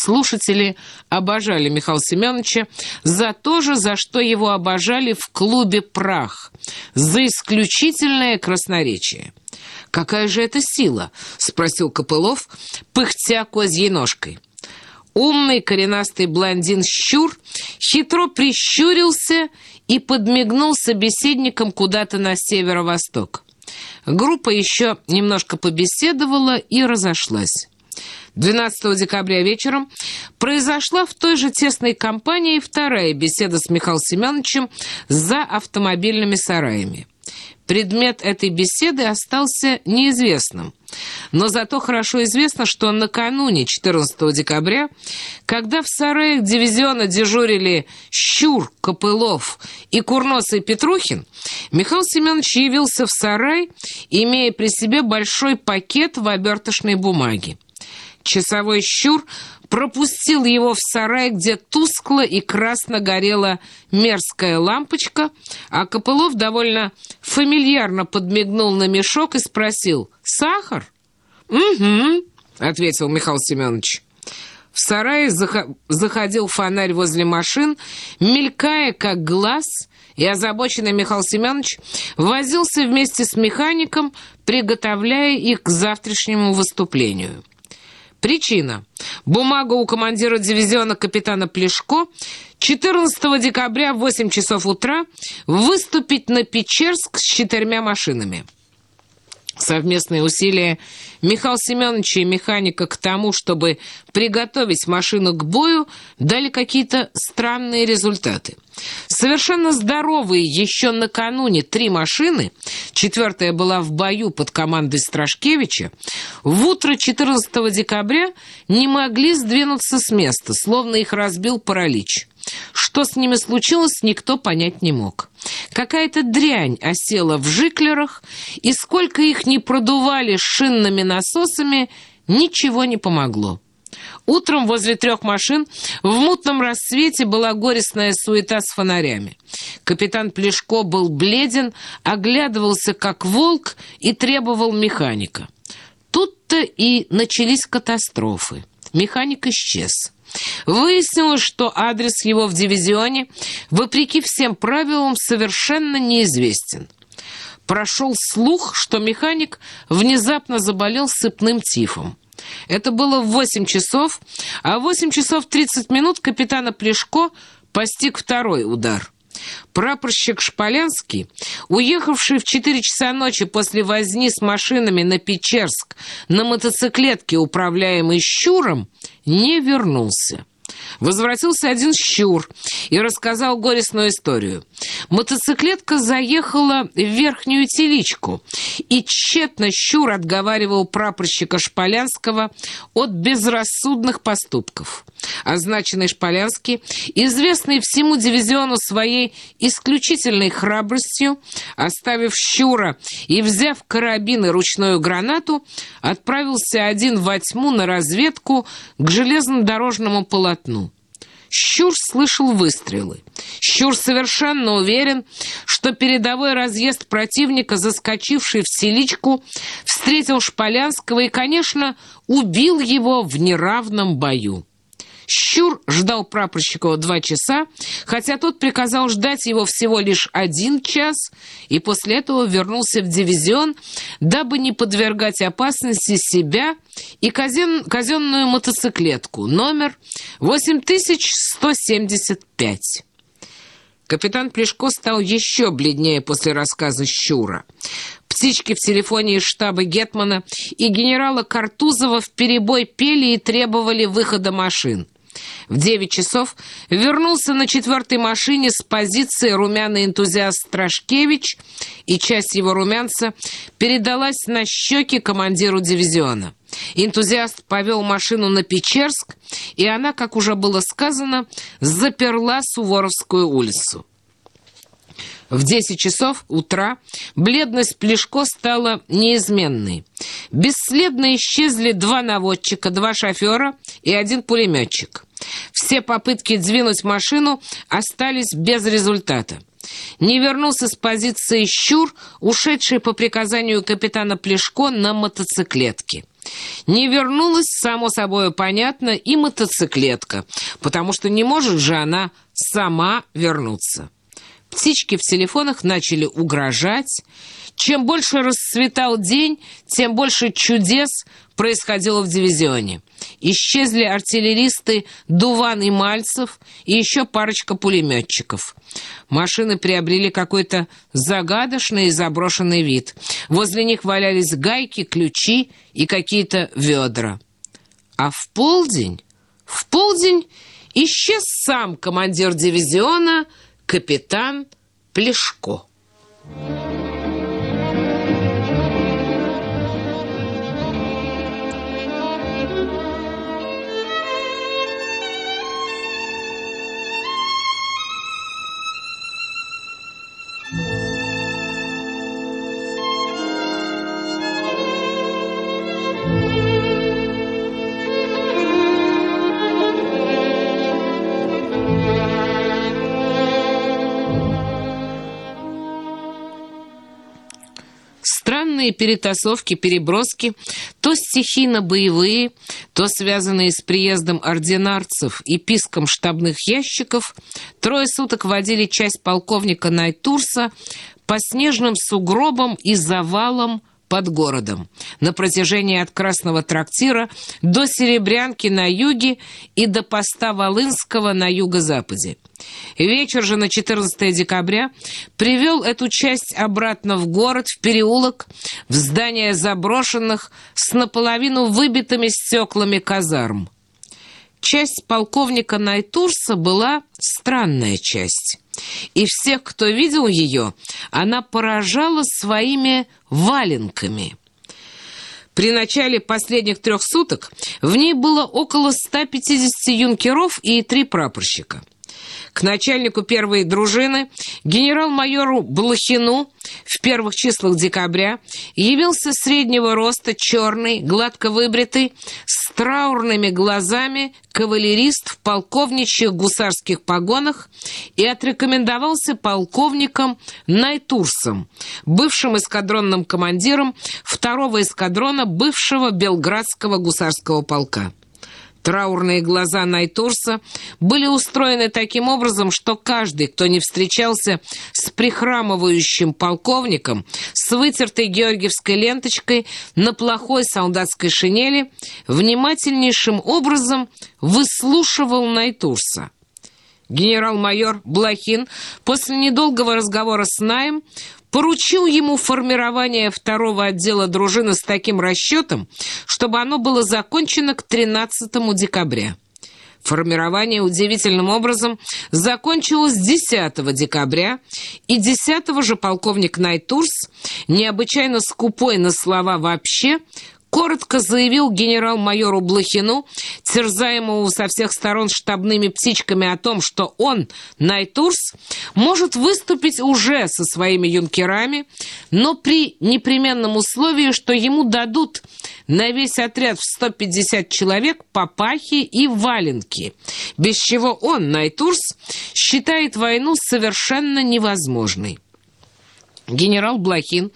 Слушатели обожали Михаила Семеновича за то же, за что его обожали в клубе «Прах», за исключительное красноречие. «Какая же это сила?» — спросил Копылов, пыхтя козьей ножкой. Умный коренастый блондин Щур хитро прищурился и подмигнул собеседникам куда-то на северо-восток. Группа еще немножко побеседовала и разошлась. 12 декабря вечером произошла в той же тесной компании вторая беседа с Михаилом Семеновичем за автомобильными сараями. Предмет этой беседы остался неизвестным. Но зато хорошо известно, что накануне 14 декабря, когда в сараях дивизиона дежурили Щур, Копылов и Курносый Петрухин, Михаил Семенович явился в сарай, имея при себе большой пакет в оберточной бумаге. Часовой щур пропустил его в сарай, где тускло и красно горела мерзкая лампочка, а Копылов довольно фамильярно подмигнул на мешок и спросил «Сахар?» «Угу», — ответил Михаил Семенович. В сарае заходил фонарь возле машин, мелькая как глаз, и озабоченный Михаил Семенович возился вместе с механиком, приготовляя их к завтрашнему выступлению. Причина. Бумага у командира дивизиона капитана Плешко 14 декабря в 8 часов утра выступить на Печерск с четырьмя машинами. Совместные усилия Михаила Семеновича и механика к тому, чтобы приготовить машину к бою, дали какие-то странные результаты. Совершенно здоровые еще накануне три машины, четвертая была в бою под командой Страшкевича, в утро 14 декабря не могли сдвинуться с места, словно их разбил паралич. Что с ними случилось, никто понять не мог. Какая-то дрянь осела в жиклерах, и сколько их не продували шинными насосами, ничего не помогло. Утром возле трех машин в мутном рассвете была горестная суета с фонарями. Капитан Плешко был бледен, оглядывался как волк и требовал механика. Тут-то и начались катастрофы. Механик исчез. Выяснилось, что адрес его в дивизионе, вопреки всем правилам, совершенно неизвестен. Прошел слух, что механик внезапно заболел сыпным тифом. Это было в 8 часов, а в 8 часов 30 минут капитана Плешко постиг второй удар. Прапорщик Шполянский, уехавший в 4 часа ночи после возни с машинами на Печерск на мотоциклетке, управляемой Щуром, не вернулся. Возвратился один щур и рассказал горестную историю. Мотоциклетка заехала в верхнюю теличку, и тщетно щур отговаривал прапорщика Шполянского от безрассудных поступков. Означенный Шполянский, известный всему дивизиону своей исключительной храбростью, оставив щура и взяв карабин и ручную гранату, отправился один во тьму на разведку к железнодорожному полотну. Щур слышал выстрелы. Щур совершенно уверен, что передовой разъезд противника, заскочивший в селичку, встретил Шполянского и, конечно, убил его в неравном бою. Щур ждал Прапорщикова два часа, хотя тот приказал ждать его всего лишь один час, и после этого вернулся в дивизион, дабы не подвергать опасности себя и казен... казенную мотоциклетку, номер 8175. Капитан Плешко стал еще бледнее после рассказа Щура. Птички в телефоне из штаба Гетмана и генерала Картузова в перебой пели и требовали выхода машин. В 9 часов вернулся на четвертой машине с позиции румяный энтузиаст Страшкевич, и часть его румянца передалась на щеки командиру дивизиона. Энтузиаст повел машину на Печерск, и она, как уже было сказано, заперла Суворовскую улицу. В 10 часов утра бледность Плешко стала неизменной. Бесследно исчезли два наводчика, два шофера и один пулеметчик. Все попытки двинуть машину остались без результата. Не вернулся с позиции Щур, ушедший по приказанию капитана Плешко на мотоциклетке. Не вернулась, само собой понятно, и мотоциклетка, потому что не может же она сама вернуться. Птички в телефонах начали угрожать. Чем больше расцветал день, тем больше чудес происходило в дивизионе. Исчезли артиллеристы Дуван и Мальцев и еще парочка пулеметчиков. Машины приобрели какой-то загадочный и заброшенный вид. Возле них валялись гайки, ключи и какие-то ведра. А в полдень, в полдень исчез сам командир дивизиона капитан Плешко. Странные перетасовки, переброски, то стихийно-боевые, то связанные с приездом ординарцев и писком штабных ящиков, трое суток водили часть полковника Найтурса по снежным сугробам и завалам под городом, на протяжении от Красного трактира до Серебрянки на юге и до поста Волынского на юго-западе. Вечер же на 14 декабря привел эту часть обратно в город, в переулок, в здание заброшенных с наполовину выбитыми стеклами казарм. Часть полковника Найтурса была странная часть. И всех, кто видел ее, она поражала своими валенками. При начале последних трех суток в ней было около 150 юнкеров и три прапорщика. К начальнику первой дружины, генерал-майору Блохину, в первых числах декабря явился среднего роста, черный, гладко выбритый, с траурными глазами кавалерист в полковничьих гусарских погонах и отрекомендовался полковником Найтурсом, бывшим эскадронным командиром второго эскадрона бывшего Белградского гусарского полка. Траурные глаза Найтурса были устроены таким образом, что каждый, кто не встречался с прихрамывающим полковником, с вытертой георгиевской ленточкой на плохой солдатской шинели, внимательнейшим образом выслушивал Найтурса. Генерал-майор Блохин после недолгого разговора с Наем поручил ему формирование второго отдела дружины с таким расчетом, чтобы оно было закончено к 13 декабря. Формирование удивительным образом закончилось 10 декабря, и 10 же полковник Найтурс, необычайно скупой на слова вообще, коротко заявил генерал-майору Блохину, терзаемому со всех сторон штабными птичками о том, что он, Найтурс, может выступить уже со своими юнкерами, но при непременном условии, что ему дадут на весь отряд в 150 человек папахи и валенки, без чего он, Найтурс, считает войну совершенно невозможной. Генерал Блохин,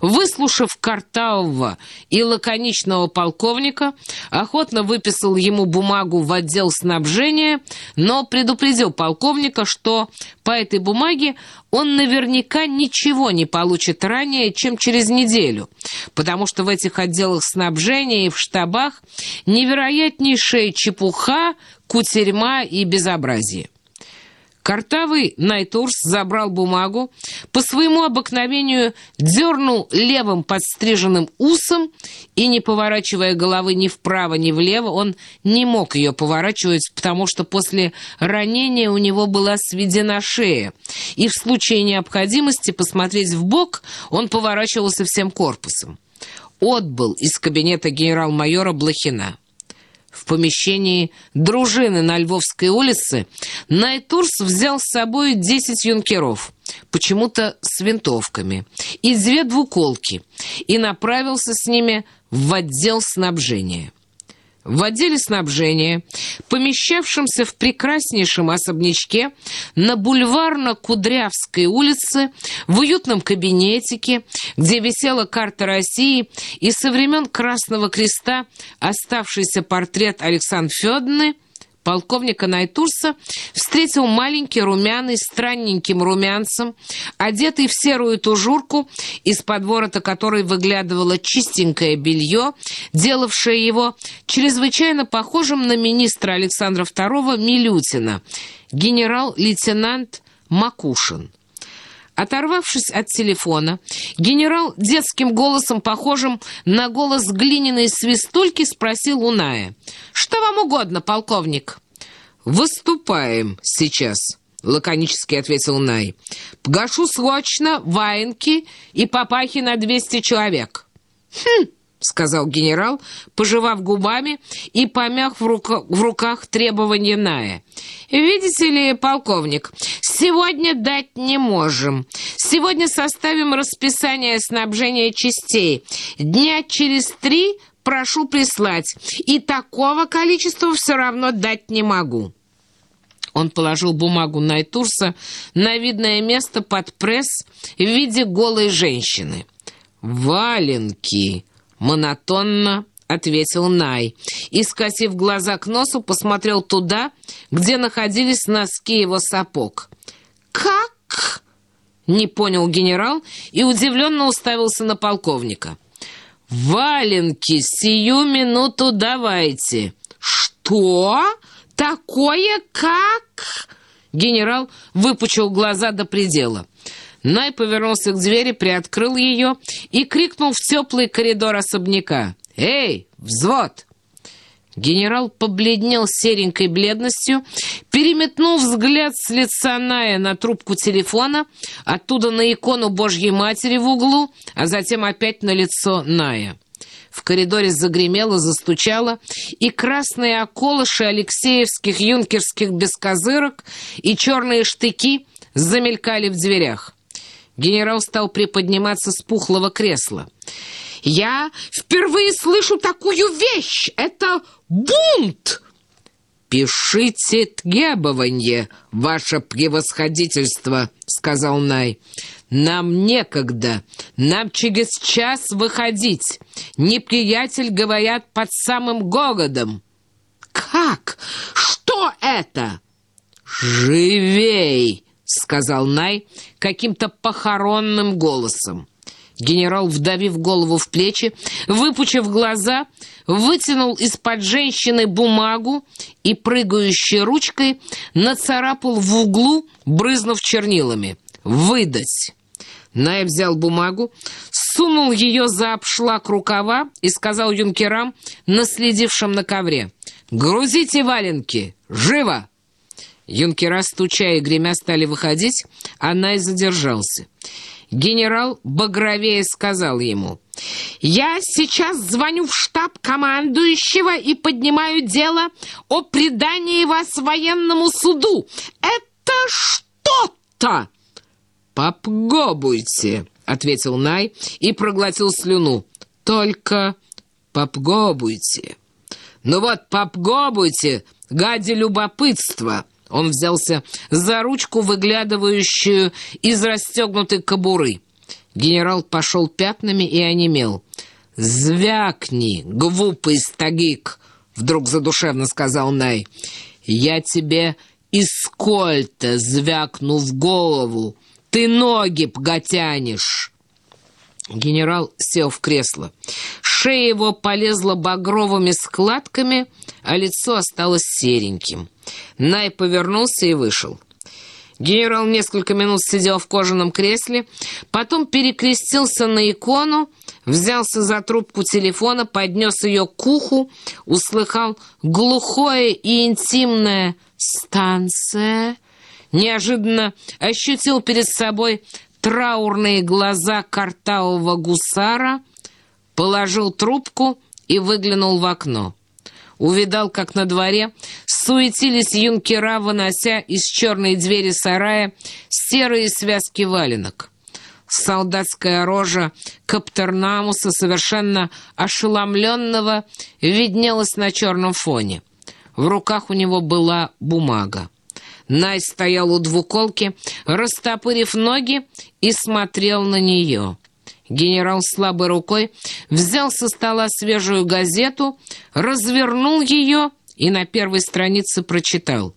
выслушав картавого и лаконичного полковника, охотно выписал ему бумагу в отдел снабжения, но предупредил полковника, что по этой бумаге он наверняка ничего не получит ранее, чем через неделю, потому что в этих отделах снабжения и в штабах невероятнейшая чепуха, кутерьма и безобразие. Картавый Найтурс забрал бумагу, по своему обыкновению дернул левым подстриженным усом и, не поворачивая головы ни вправо, ни влево, он не мог ее поворачивать, потому что после ранения у него была сведена шея, и в случае необходимости посмотреть в бок он поворачивался всем корпусом. Отбыл из кабинета генерал-майора Блохина. В помещении дружины на Львовской улице Найтурс взял с собой 10 юнкеров, почему-то с винтовками, и две двуколки, и направился с ними в отдел снабжения. В отделе снабжения, помещавшемся в прекраснейшем особнячке на бульварно-Кудрявской улице, в уютном кабинетике, где висела карта России и со времен Красного Креста оставшийся портрет Александра Федоровны, полковника Найтурса встретил маленький румяный странненьким румянцем, одетый в серую тужурку, из-под ворота которой выглядывало чистенькое белье, делавшее его чрезвычайно похожим на министра Александра II Милютина, генерал-лейтенант Макушин. Оторвавшись от телефона, генерал детским голосом, похожим на голос глиняной свистульки, спросил у Ная. «Что вам угодно, полковник?» «Выступаем сейчас», — лаконически ответил Най. «Погашу срочно ваенки и папахи на двести человек». «Хм!» — сказал генерал, пожевав губами и помяв в, рука в руках требования Ная. «Видите ли, полковник, сегодня дать не можем. Сегодня составим расписание снабжения частей. Дня через три прошу прислать, и такого количества все равно дать не могу». Он положил бумагу Найтурса на видное место под пресс в виде голой женщины. «Валенки!» Монотонно ответил Най и, скосив глаза к носу, посмотрел туда, где находились носки его сапог. «Как?» — не понял генерал и удивленно уставился на полковника. «Валенки сию минуту давайте!» «Что? Такое как?» Генерал выпучил глаза до предела. Най повернулся к двери, приоткрыл ее и крикнул в теплый коридор особняка. «Эй, взвод!» Генерал побледнел серенькой бледностью, переметнул взгляд с лица Ная на трубку телефона, оттуда на икону Божьей Матери в углу, а затем опять на лицо Ная. В коридоре загремело, застучало, и красные околыши алексеевских юнкерских бескозырок и черные штыки замелькали в дверях. Генерал стал приподниматься с пухлого кресла. «Я впервые слышу такую вещь! Это бунт!» «Пишите требование, ваше превосходительство», — сказал Най. «Нам некогда. Нам через час выходить. Неприятель, говорят, под самым городом». «Как? Что это?» «Живей!» — сказал Най каким-то похоронным голосом. Генерал, вдавив голову в плечи, выпучив глаза, вытянул из-под женщины бумагу и, прыгающей ручкой, нацарапал в углу, брызнув чернилами. «Выдать!» Най взял бумагу, сунул ее за обшлак рукава и сказал юнкерам, наследившим на ковре, «Грузите валенки! Живо!» Юнкера, стуча и гремя, стали выходить, а Най задержался. Генерал багровее сказал ему, «Я сейчас звоню в штаб командующего и поднимаю дело о предании вас военному суду. Это что-то!» «Попгобуйте», — ответил Най и проглотил слюну. «Только попгобуйте». «Ну вот, попгобуйте, гади любопытства!» Он взялся за ручку, выглядывающую из расстегнутой кобуры. Генерал пошел пятнами и онемел. «Звякни, глупый стагик!» — вдруг задушевно сказал Най. «Я тебе из кольта звякну в голову. Ты ноги поготянешь!» Генерал сел в кресло. Шея его полезла багровыми складками, а лицо осталось сереньким. Най повернулся и вышел. Генерал несколько минут сидел в кожаном кресле, потом перекрестился на икону, взялся за трубку телефона, поднес ее к уху, услыхал глухое и интимное «станция», неожиданно ощутил перед собой траурные глаза картавого гусара, положил трубку и выглянул в окно. Увидал, как на дворе суетились юнкера, вынося из черной двери сарая серые связки валенок. Солдатская рожа Каптернамуса, совершенно ошеломленного, виднелась на черном фоне. В руках у него была бумага. Най стоял у двуколки, растопырив ноги, и смотрел на нее. Генерал слабой рукой взял со стола свежую газету, развернул ее и на первой странице прочитал.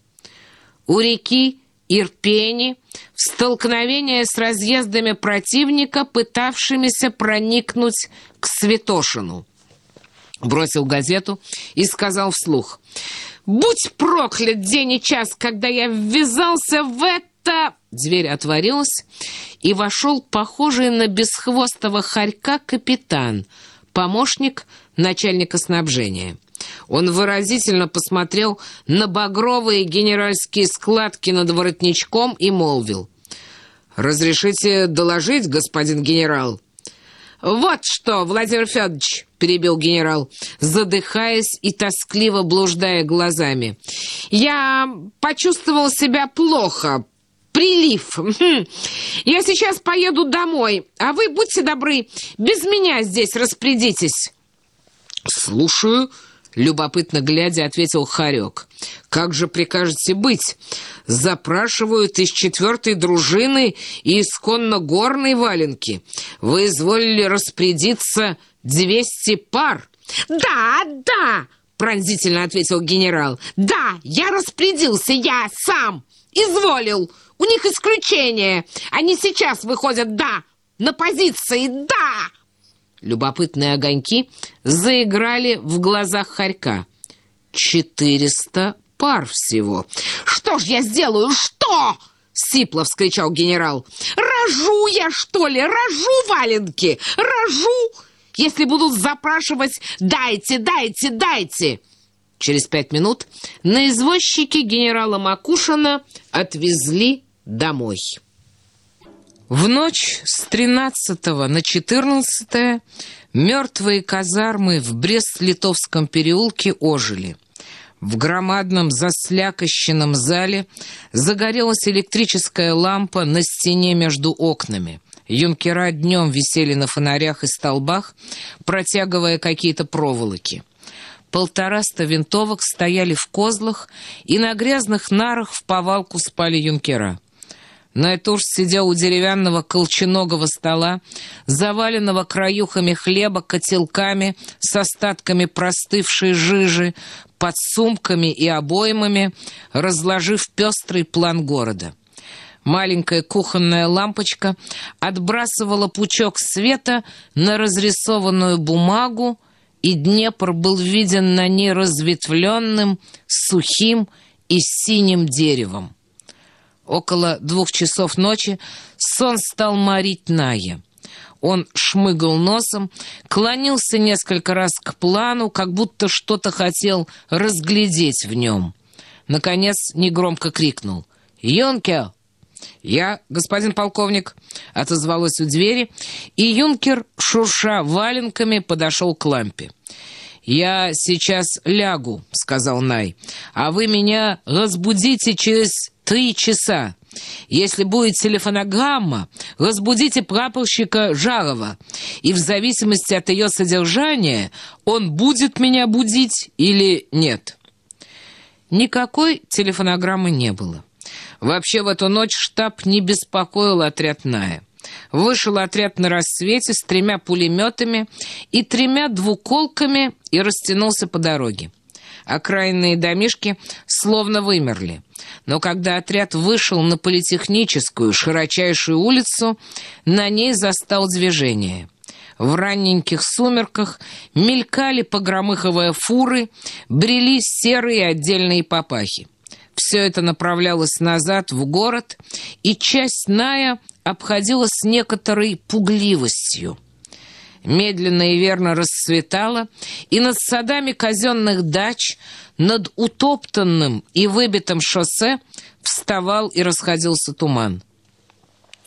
У реки Ирпени в столкновение с разъездами противника, пытавшимися проникнуть к Святошину. Бросил газету и сказал вслух. «Будь проклят день и час, когда я ввязался в это...» Дверь отворилась, и вошел похожий на бесхвостого хорька капитан, помощник начальника снабжения. Он выразительно посмотрел на багровые генеральские складки над воротничком и молвил. «Разрешите доложить, господин генерал?» «Вот что, Владимир Федорович!» — перебил генерал, задыхаясь и тоскливо блуждая глазами. «Я почувствовал себя плохо. Прилив. Хм. Я сейчас поеду домой, а вы, будьте добры, без меня здесь распорядитесь». «Слушаю», Любопытно глядя, ответил Харек. «Как же прикажете быть? Запрашивают из четвертой дружины и исконно горной валенки. Вы изволили распорядиться двести пар». «Да, да!» — пронзительно ответил генерал. «Да, я распорядился, я сам! Изволил! У них исключение! Они сейчас выходят, да! На позиции, да!» Любопытные огоньки заиграли в глазах Харька. «Четыреста пар всего!» «Что ж я сделаю? Что?» — сипло вскричал генерал. «Рожу я, что ли? Рожу валенки! Рожу! Если будут запрашивать «дайте, дайте, дайте!» Через пять минут на извозчике генерала Макушина отвезли домой. В ночь с 13 на 14 мертвые казармы в Брест-Литовском переулке ожили. В громадном заслякощенном зале загорелась электрическая лампа на стене между окнами. Юнкера днем висели на фонарях и столбах, протягивая какие-то проволоки. Полтораста винтовок стояли в козлах, и на грязных нарах в повалку спали юнкера. Найтуш сидел у деревянного колченогого стола, заваленного краюхами хлеба, котелками с остатками простывшей жижи, под сумками и обоймами, разложив пестрый план города. Маленькая кухонная лампочка отбрасывала пучок света на разрисованную бумагу, и Днепр был виден на ней разветвленным, сухим и синим деревом. Около двух часов ночи сон стал морить Ная. Он шмыгал носом, клонился несколько раз к плану, как будто что-то хотел разглядеть в нем. Наконец негромко крикнул «Юнкер!» «Я, господин полковник», — отозвалась у двери, и юнкер, шурша валенками, подошел к лампе. «Я сейчас лягу», — сказал Най, — «а вы меня разбудите через три часа. Если будет телефонограмма, разбудите прапорщика Жарова, и в зависимости от ее содержания он будет меня будить или нет». Никакой телефонограммы не было. Вообще в эту ночь штаб не беспокоил отряд Ная. Вышел отряд на рассвете с тремя пулеметами и тремя двуколками и растянулся по дороге. Окраинные домишки словно вымерли. Но когда отряд вышел на политехническую широчайшую улицу, на ней застал движение. В ранненьких сумерках мелькали погромыховые фуры, брели серые отдельные папахи. Все это направлялось назад в город, и часть Ная обходила с некоторой пугливостью медленно и верно расцветала, и над садами казенных дач, над утоптанным и выбитым шоссе вставал и расходился туман.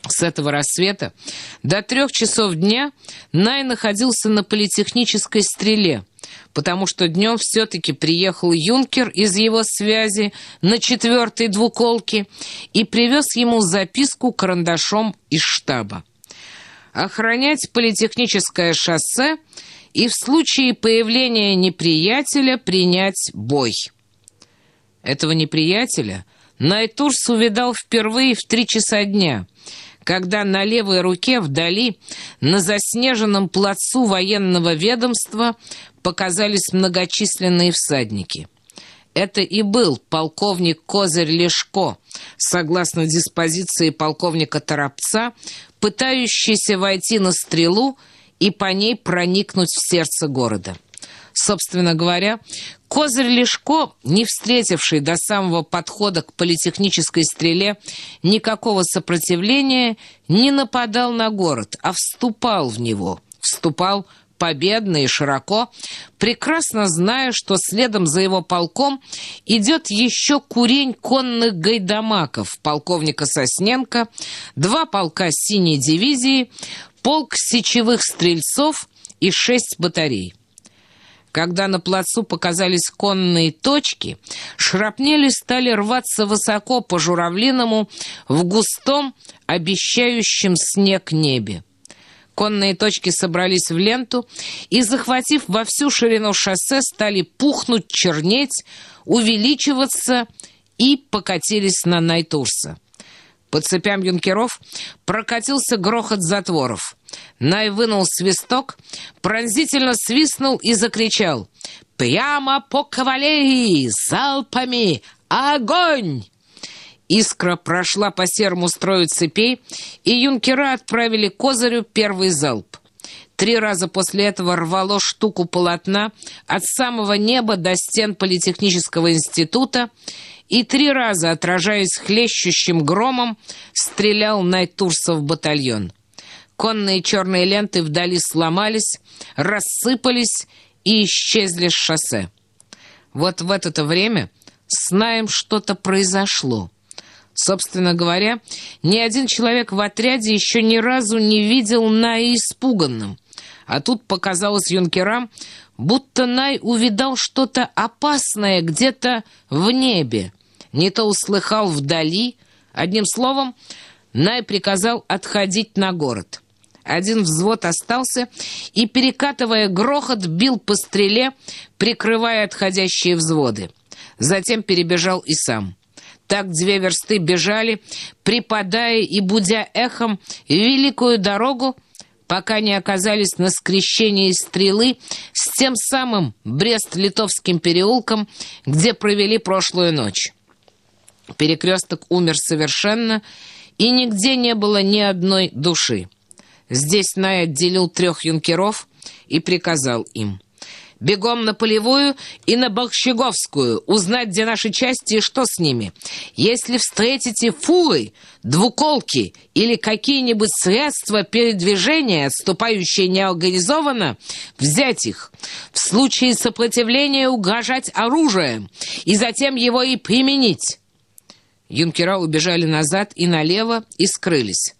С этого рассвета до трех часов дня Най находился на политехнической стреле, потому что днем все-таки приехал юнкер из его связи на четвертой двуколке и привез ему записку карандашом из штаба. Охранять политехническое шоссе и в случае появления неприятеля принять бой. Этого неприятеля Найтурс увидал впервые в три часа дня, когда на левой руке вдали на заснеженном плацу военного ведомства показались многочисленные всадники. Это и был полковник Козырь Лешко, согласно диспозиции полковника Торопца, пытающийся войти на стрелу и по ней проникнуть в сердце города. Собственно говоря, Козырь Лешко, не встретивший до самого подхода к политехнической стреле никакого сопротивления, не нападал на город, а вступал в него, вступал победно и широко, прекрасно зная, что следом за его полком идет еще курень конных гайдамаков полковника Сосненко, два полка синей дивизии, полк сечевых стрельцов и шесть батарей. Когда на плацу показались конные точки, шрапнели стали рваться высоко по журавлиному в густом, обещающем снег небе. Конные точки собрались в ленту и, захватив во всю ширину шоссе, стали пухнуть, чернеть, увеличиваться и покатились на Найтурса. По цепям юнкеров прокатился грохот затворов. Най вынул свисток, пронзительно свистнул и закричал «Прямо по кавалерии! Залпами! Огонь!» Искра прошла по серому строю цепей, и юнкера отправили Козырю первый залп. Три раза после этого рвало штуку полотна от самого неба до стен Политехнического института, и три раза, отражаясь хлещущим громом, стрелял Найтурсов батальон. Конные черные ленты вдали сломались, рассыпались и исчезли с шоссе. Вот в это время с Наем что-то произошло. Собственно говоря, ни один человек в отряде еще ни разу не видел Ная испуганным. А тут показалось юнкерам, будто Най увидал что-то опасное где-то в небе. Не то услыхал вдали. Одним словом, Най приказал отходить на город. Один взвод остался и, перекатывая грохот, бил по стреле, прикрывая отходящие взводы. Затем перебежал и сам. Так две версты бежали, припадая и будя эхом великую дорогу, пока не оказались на скрещении стрелы с тем самым Брест-Литовским переулком, где провели прошлую ночь. Перекресток умер совершенно, и нигде не было ни одной души. Здесь Най отделил трех юнкеров и приказал им Бегом на Полевую и на Борщеговскую, узнать, где наши части и что с ними. Если встретите фуры, двуколки или какие-нибудь средства передвижения, отступающие неорганизованно, взять их. В случае сопротивления угрожать оружием и затем его и применить. Юнкера убежали назад и налево и скрылись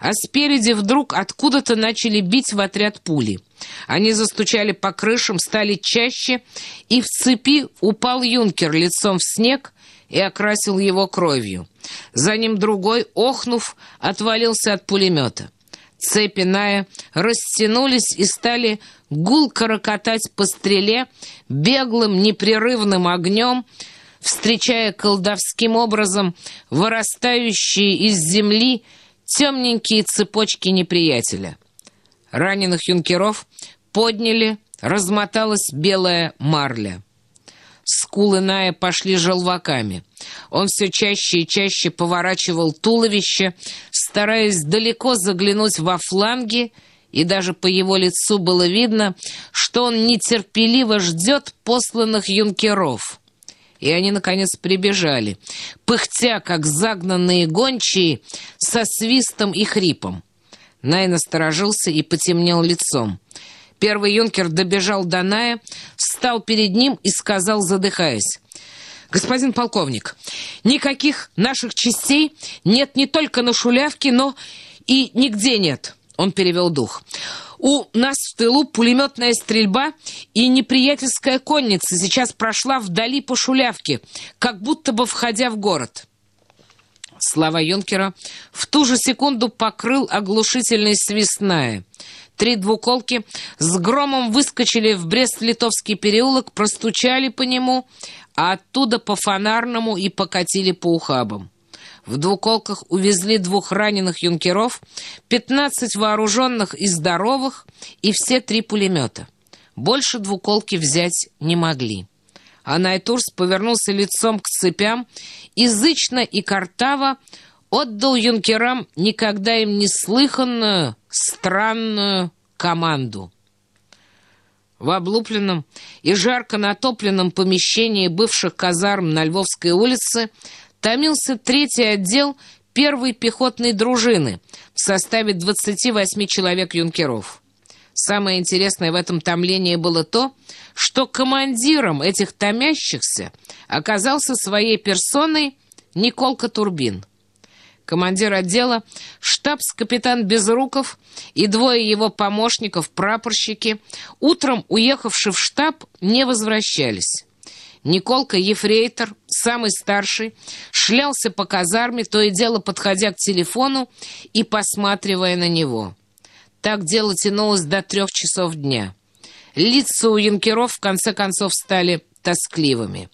а спереди вдруг откуда-то начали бить в отряд пули. Они застучали по крышам, стали чаще, и в цепи упал юнкер лицом в снег и окрасил его кровью. За ним другой, охнув, отвалился от пулемета. Цепи Ная растянулись и стали гулко рокотать по стреле беглым непрерывным огнем, встречая колдовским образом вырастающие из земли темненькие цепочки неприятеля. Раненых юнкеров подняли, размоталась белая марля. Скулы Ная пошли желваками. Он все чаще и чаще поворачивал туловище, стараясь далеко заглянуть во фланги, и даже по его лицу было видно, что он нетерпеливо ждет посланных юнкеров и они, наконец, прибежали, пыхтя, как загнанные гончие, со свистом и хрипом. Най насторожился и потемнел лицом. Первый юнкер добежал до Ная, встал перед ним и сказал, задыхаясь, «Господин полковник, никаких наших частей нет не только на Шулявке, но и нигде нет». Он перевел дух. У нас в тылу пулеметная стрельба и неприятельская конница сейчас прошла вдали по шулявке, как будто бы входя в город. Слова юнкера в ту же секунду покрыл оглушительный свистная. Три двуколки с громом выскочили в Брест-Литовский переулок, простучали по нему, а оттуда по фонарному и покатили по ухабам. В двуколках увезли двух раненых юнкеров, пятнадцать вооруженных и здоровых и все три пулемета. Больше двуколки взять не могли. А Найтурс повернулся лицом к цепям, язычно и картаво отдал юнкерам никогда им не слыханную, странную команду. В облупленном и жарко натопленном помещении бывших казарм на Львовской улице томился третий отдел первой пехотной дружины в составе 28 человек-юнкеров. Самое интересное в этом томлении было то, что командиром этих томящихся оказался своей персоной Николка Турбин. Командир отдела, штабс-капитан Безруков и двое его помощников, прапорщики, утром, уехавшие в штаб, не возвращались. Николка Ефрейтор, самый старший, шлялся по казарме, то и дело подходя к телефону и посматривая на него. Так дело тянулось до трех часов дня. Лица у юнкеров в конце концов стали тоскливыми.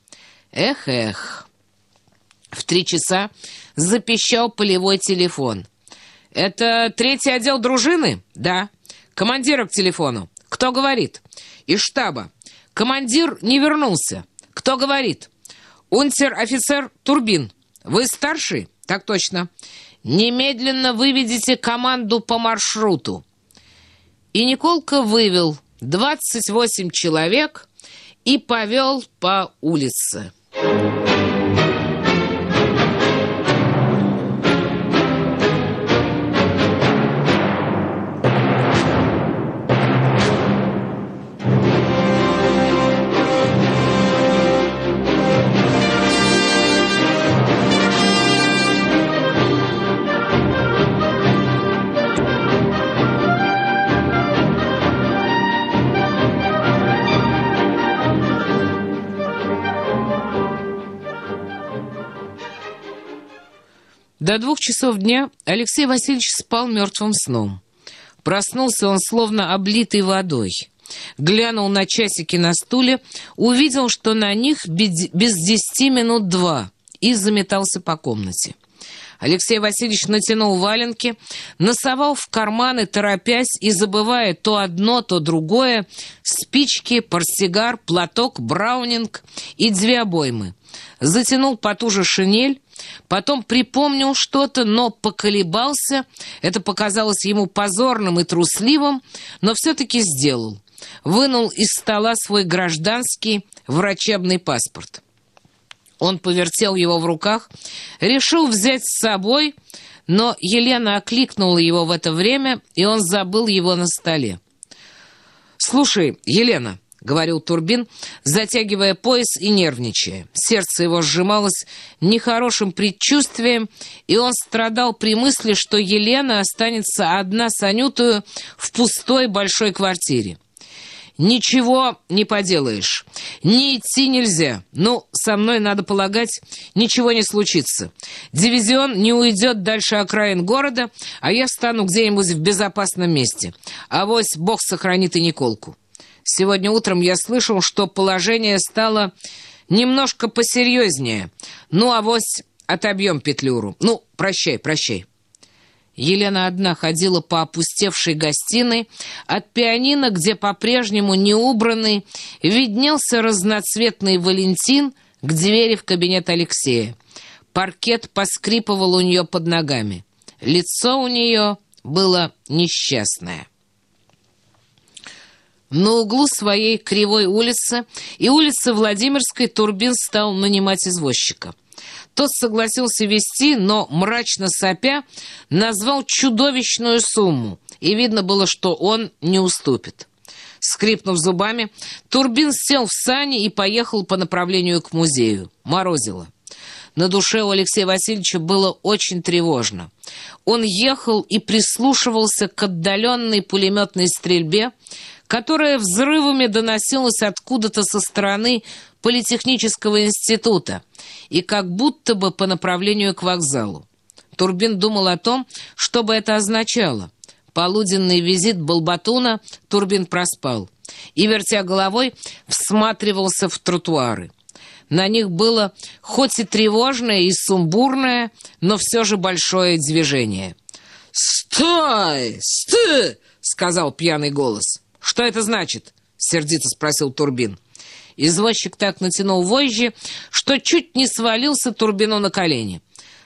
Эх-эх. В три часа запищал полевой телефон. «Это третий отдел дружины?» «Да». «Командира к телефону». «Кто говорит?» «Из штаба». «Командир не вернулся». «Кто говорит?» «Унтер-офицер Турбин». «Вы старший?» «Так точно». «Немедленно выведите команду по маршруту». И Николка вывел 28 человек и повел по улице. До двух часов дня Алексей Васильевич спал мертвым сном. Проснулся он словно облитый водой. Глянул на часики на стуле, увидел, что на них без десяти минут два, и заметался по комнате. Алексей Васильевич натянул валенки, носовал в карманы, торопясь и забывая то одно, то другое, спички, портсигар, платок, браунинг и две обоймы. Затянул потуже шинель, Потом припомнил что-то, но поколебался. Это показалось ему позорным и трусливым, но все-таки сделал. Вынул из стола свой гражданский врачебный паспорт. Он повертел его в руках, решил взять с собой, но Елена окликнула его в это время, и он забыл его на столе. «Слушай, Елена», — говорил Турбин, затягивая пояс и нервничая. Сердце его сжималось нехорошим предчувствием, и он страдал при мысли, что Елена останется одна с Анютою в пустой большой квартире. «Ничего не поделаешь. Не идти нельзя. Ну, со мной, надо полагать, ничего не случится. Дивизион не уйдет дальше окраин города, а я стану где-нибудь в безопасном месте. А вось Бог сохранит и Николку». Сегодня утром я слышал, что положение стало немножко посерьезнее. Ну, авось отобьем петлюру. Ну, прощай, прощай». Елена одна ходила по опустевшей гостиной, от пианино, где по-прежнему неубранный, виднелся разноцветный Валентин к двери в кабинет Алексея. Паркет поскрипывал у нее под ногами. Лицо у нее было несчастное. На углу своей кривой улицы и улицы Владимирской Турбин стал нанимать извозчика. Тот согласился вести, но, мрачно сопя, назвал чудовищную сумму, и видно было, что он не уступит. Скрипнув зубами, Турбин сел в сани и поехал по направлению к музею. Морозило. На душе у Алексея Васильевича было очень тревожно. Он ехал и прислушивался к отдаленной пулеметной стрельбе, которая взрывами доносилась откуда-то со стороны Политехнического института и как будто бы по направлению к вокзалу. Турбин думал о том, что бы это означало. Полуденный визит Балбатуна Турбин проспал и, вертя головой, всматривался в тротуары. На них было хоть и тревожное, и сумбурное, но все же большое движение. «Стой! Стой!» — сказал пьяный голос. «Что это значит?» — сердито спросил Турбин. Извозчик так натянул вожжи, что чуть не свалился Турбину на колени.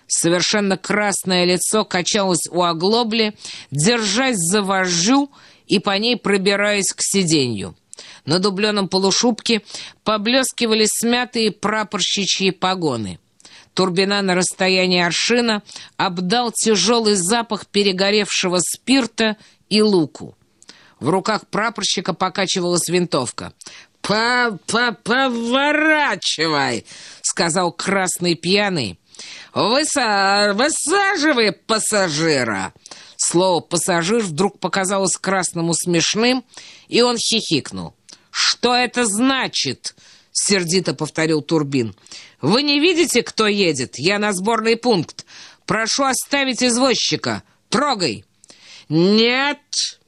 Совершенно красное лицо качалось у оглобли, держась за вожжу и по ней пробираясь к сиденью. На дубленом полушубке поблескивали смятые прапорщичьи погоны. Турбина на расстоянии аршина обдал тяжелый запах перегоревшего спирта и луку. В руках прапорщика покачивалась винтовка. «По-по-поворачивай!» — сказал красный пьяный. Выса... «Высаживай пассажира!» Слово «пассажир» вдруг показалось красному смешным, и он хихикнул. «Что это значит?» — сердито повторил Турбин. «Вы не видите, кто едет? Я на сборный пункт. Прошу оставить извозчика. Трогай!» «Нет,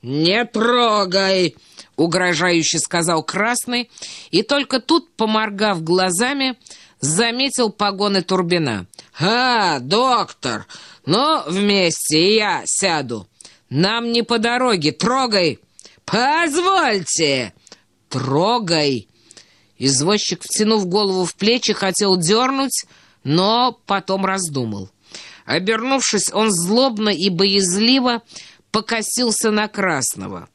не трогай!» — угрожающе сказал Красный, и только тут, поморгав глазами, заметил погоны Турбина. «А, доктор, ну, вместе я сяду. Нам не по дороге, трогай!» «Позвольте!» «Трогай!» Извозчик, втянув голову в плечи, хотел дернуть, но потом раздумал. Обернувшись, он злобно и боязливо покосился на Красного.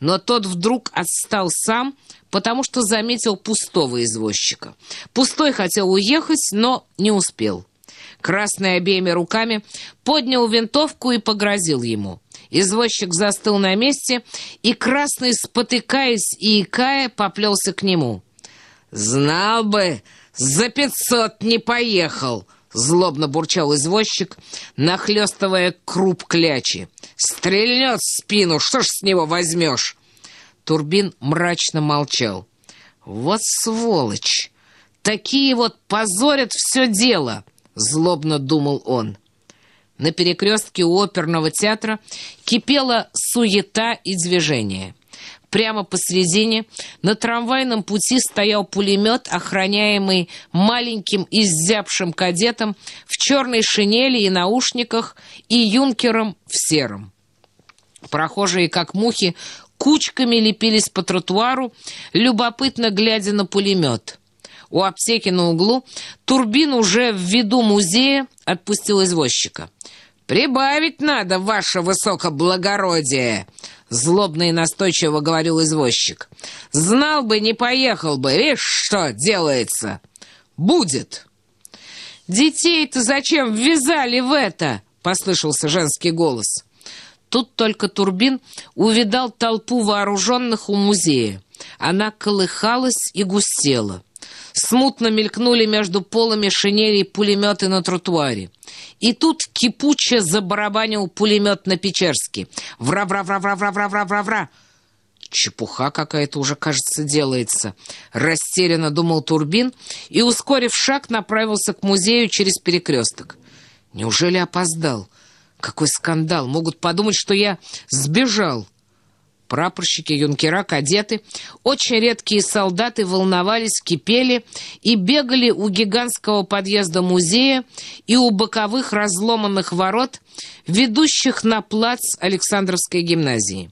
Но тот вдруг отстал сам, потому что заметил пустого извозчика. Пустой хотел уехать, но не успел. Красный обеими руками поднял винтовку и погрозил ему. Извозчик застыл на месте, и Красный, спотыкаясь и икая, поплелся к нему. «Знал бы, за пятьсот не поехал!» — злобно бурчал извозчик, нахлестывая круп клячи. «Стрельнет в спину, что ж с него возьмешь?» Турбин мрачно молчал. «Вот сволочь! Такие вот позорят все дело!» — злобно думал он. На перекрестке у оперного театра кипела суета и движение. Прямо посредине на трамвайном пути стоял пулемет, охраняемый маленьким изябшим кадетом в черной шинели и наушниках и юнкером в сером. Прохожие, как мухи, кучками лепились по тротуару, любопытно глядя на пулемет. У аптеки на углу Турбин уже в виду музея отпустил извозчика. «Прибавить надо, ваше высокоблагородие!» Злобно и настойчиво говорил извозчик. «Знал бы, не поехал бы. Видишь, что делается? Будет!» «Детей-то зачем ввязали в это?» — послышался женский голос. Тут только Турбин увидал толпу вооруженных у музея. Она колыхалась и густела. Смутно мелькнули между полами шинелей пулеметы на тротуаре. И тут кипуче забарабанил пулемет на Печерске. Вра-вра-вра-вра-вра-вра-вра-вра-вра! Чепуха какая-то уже, кажется, делается. Растерянно думал Турбин и, ускорив шаг, направился к музею через перекресток. Неужели опоздал? Какой скандал! Могут подумать, что я сбежал. Прапорщики, юнкера, кадеты, очень редкие солдаты волновались, кипели и бегали у гигантского подъезда музея и у боковых разломанных ворот, ведущих на плац Александровской гимназии.